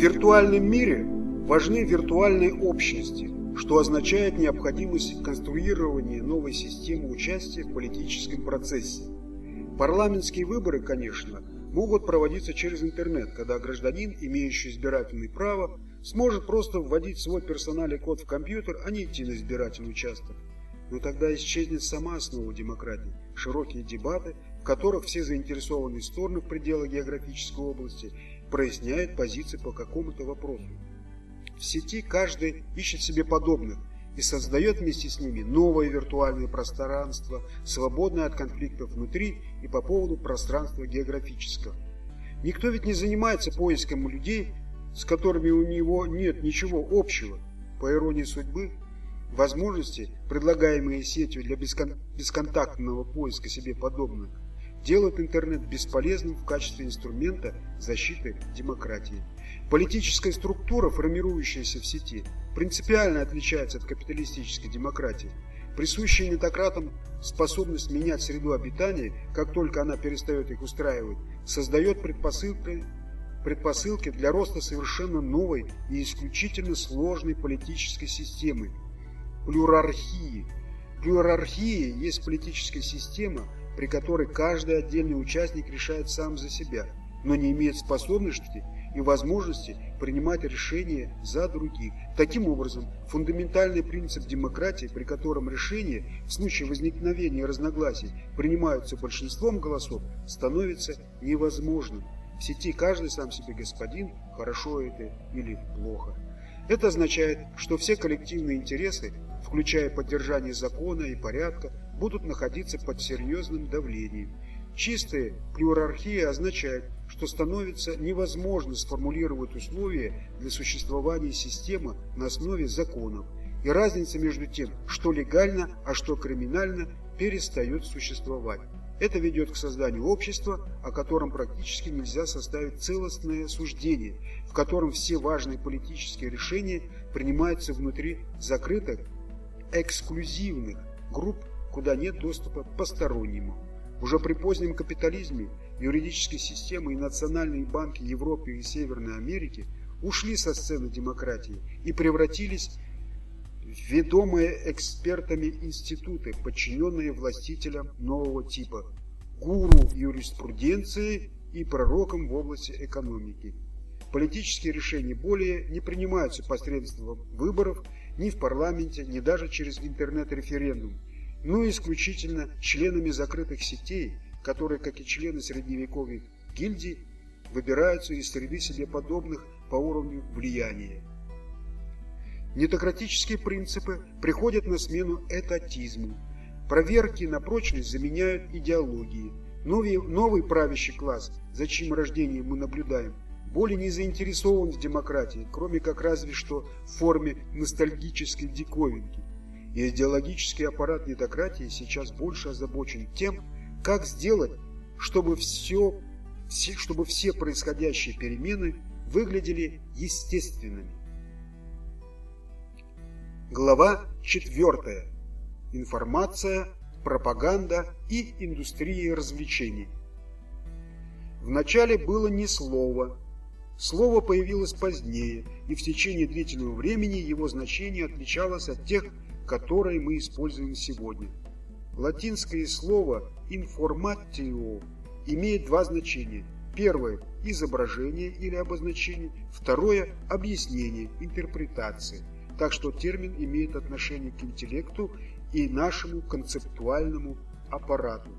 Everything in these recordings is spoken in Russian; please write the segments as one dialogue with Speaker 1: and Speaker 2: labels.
Speaker 1: виртуальном мире важны виртуальные общности, что означает необходимость конструирования новой системы участия в политическом процессе. Парламентские выборы, конечно, могут проводиться через интернет, когда гражданин, имеющий избирательное право, сможет просто вводить свой персональный код в компьютер, а не идти на избирательный участок. Но тогда исчезнет сама основа демократии – широкие дебаты, в которых все заинтересованные стороны в пределах географической области проясняют позиции по какому-то вопросу. В сети каждый ищет себе подобных и создает вместе с ними новое виртуальное пространство, свободное от конфликтов внутри и по поводу пространства географического. Никто ведь не занимается поиском людей, с которыми у него нет ничего общего. По иронии судьбы, возможности, предлагаемые сетью для бескон бесконтактного поиска себе подобных, делают интернет бесполезным в качестве инструмента защиты демократии. Политическая структура, формирующаяся в сети, принципиально отличается от капиталистической демократии. Присущая нетократам способность менять среду обитания, как только она перестает их устраивать, создает предпосылки, предпосылки для роста совершенно новой и исключительно сложной политической системы – плюрархии. Плюрархия есть политическая система – при которой каждый отдельный участник решает сам за себя, но не имеет способности и возможности принимать решения за других. Таким образом, фундаментальный принцип демократии, при котором решения в случае возникновения разногласий принимаются большинством голосов, становится невозможным. В сети каждый сам себе господин, хорошо это или плохо. Это означает, что все коллективные интересы, включая поддержание закона и порядка, будут находиться под серьезным давлением. Чистая плюрархия означает, что становится невозможно сформулировать условия для существования системы на основе законов, и разница между тем, что легально, а что криминально, перестает существовать. Это ведет к созданию общества, о котором практически нельзя составить целостное суждение, в котором все важные политические решения принимаются внутри закрытых, эксклюзивных групп куда нет доступа постороннему. Уже при позднем капитализме юридические системы и национальные банки Европы и Северной Америки ушли со сцены демократии и превратились в ведомые экспертами институты, подчиненные властителям нового типа, гуру юриспруденции и пророкам в области экономики. Политические решения более не принимаются посредством выборов ни в парламенте, ни даже через интернет-референдум, но исключительно членами закрытых сетей, которые, как и члены средневековых гильдий, выбираются из среды себе подобных по уровню влияния. Нетократические принципы приходят на смену этатизму. Проверки на прочность заменяют идеологии. Новый, новый правящий класс, за чьим рождением мы наблюдаем, более не заинтересован в демократии, кроме как разве что в форме ностальгической диковинки. Идеологический аппарат недократии сейчас больше озабочен тем, как сделать, чтобы все, все, чтобы все происходящие перемены выглядели естественными. Глава 4. Информация, пропаганда и индустрия развлечений. Вначале было ни слова. Слово появилось позднее, и в течение длительного времени его значение отличалось от тех которые мы используем сегодня. Латинское слово «informatio» имеет два значения. Первое – изображение или обозначение, второе – объяснение, интерпретация. Так что термин имеет отношение к интеллекту и нашему концептуальному аппарату.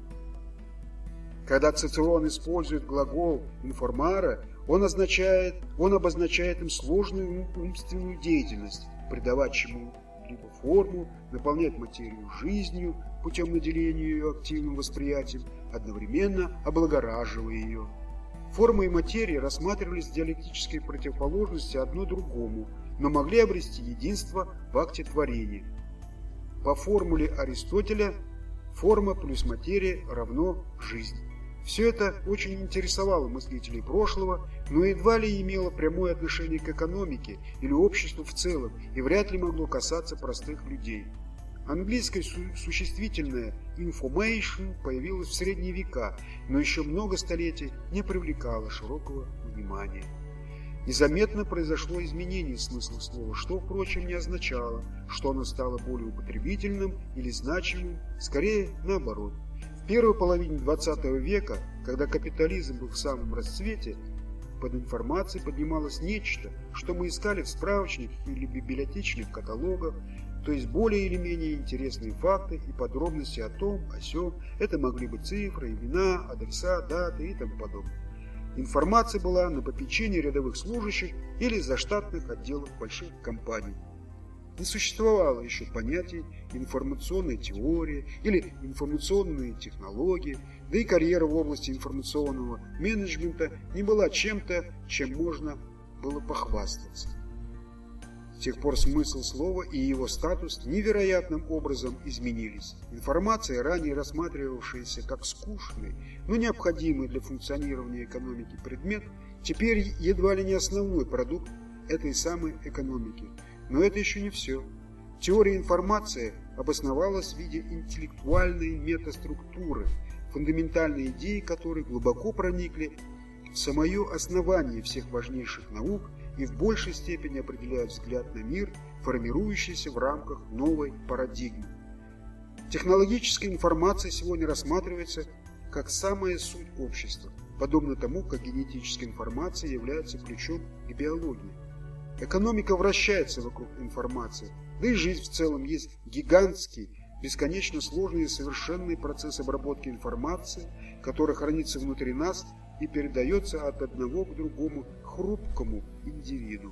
Speaker 1: Когда Цицерон использует глагол «информара», он, означает, он обозначает им сложную умственную деятельность, придавать чему либо форму, наполнять материю жизнью путем наделения ее активным восприятием, одновременно облагораживая ее. Форма и материя рассматривались в диалектической противоположности одно другому, но могли обрести единство в акте творения. По формуле Аристотеля форма плюс материя равно жизнь. Все это очень интересовало мыслителей прошлого, но едва ли имело прямое отношение к экономике или обществу в целом и вряд ли могло касаться простых людей. Английское существительное information появилось в средние века, но еще много столетий не привлекало широкого внимания. Незаметно произошло изменение смысла слова, что, впрочем, не означало, что оно стало более употребительным или значимым, скорее наоборот. Первой половине XX века, когда капитализм был в самом расцвете, под информацией поднималось нечто, что мы искали в справочниках или библиотечных каталогах, то есть более или менее интересные факты и подробности о том, о сём. Это могли быть цифры, имена, адреса, даты и тому подобное. Информация была на попечении рядовых служащих или заштатных отделов больших компаний. Не существовало еще понятий информационной теории или информационные технологии, да и карьера в области информационного менеджмента не была чем-то, чем можно было похвастаться. С тех пор смысл слова и его статус невероятным образом изменились. Информация, ранее рассматривавшаяся как скучный, но необходимый для функционирования экономики предмет, теперь едва ли не основной продукт этой самой экономики. Но это еще не все. Теория информации обосновалась в виде интеллектуальной метаструктуры, фундаментальные идеи которой глубоко проникли в самое основание всех важнейших наук – и в большей степени определяют взгляд на мир, формирующийся в рамках новой парадигмы. Технологическая информация сегодня рассматривается как самая суть общества, подобно тому, как генетическая информация является ключом к биологии. Экономика вращается вокруг информации, да и жизнь в целом есть гигантский, бесконечно сложный и совершенный процесс обработки информации, который хранится внутри нас и передается от одного к другому хрупкому индивиду.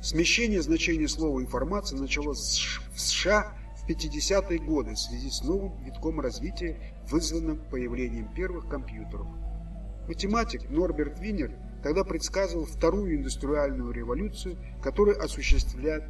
Speaker 1: Смещение значения слова «информация» началось в США в 50-е годы в связи с новым витком развития, вызванным появлением первых компьютеров. Математик Норберт Винер тогда предсказывал вторую индустриальную революцию, которая осуществляет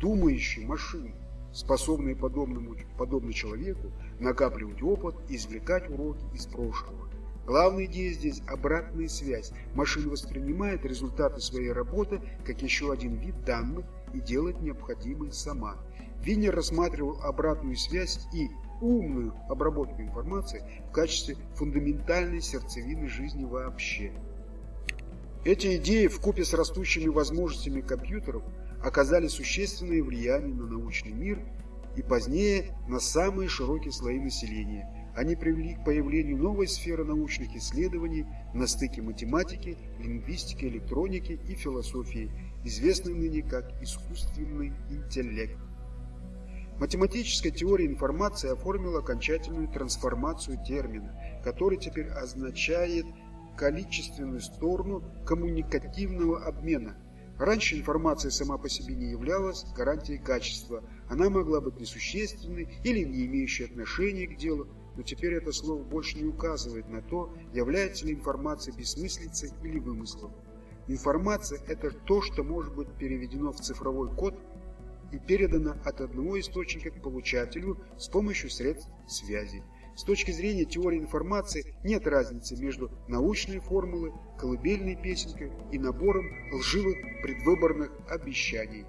Speaker 1: думающие машины, способные подобному, подобно человеку накапливать опыт и извлекать уроки из прошлого. Главная идея здесь – обратная связь. Машина воспринимает результаты своей работы как еще один вид данных и делает необходимое сама. Винер рассматривал обратную связь и умную обработку информации в качестве фундаментальной сердцевины жизни вообще. Эти идеи в купе с растущими возможностями компьютеров оказали существенное влияние на научный мир и позднее на самые широкие слои населения – они привели к появлению новой сферы научных исследований на стыке математики, лингвистики, электроники и философии, известной ныне как искусственный интеллект. Математическая теория информации оформила окончательную трансформацию термина, который теперь означает количественную сторону коммуникативного обмена. Раньше информация сама по себе не являлась гарантией качества, она могла быть несущественной или не имеющей отношения к делу, но теперь это слово больше не указывает на то, является ли информация бессмыслицей или вымыслом. Информация – это то, что может быть переведено в цифровой код и передано от одного источника к получателю с помощью средств связи. С точки зрения теории информации нет разницы между научной формулой, колыбельной песенкой и набором лживых предвыборных обещаний.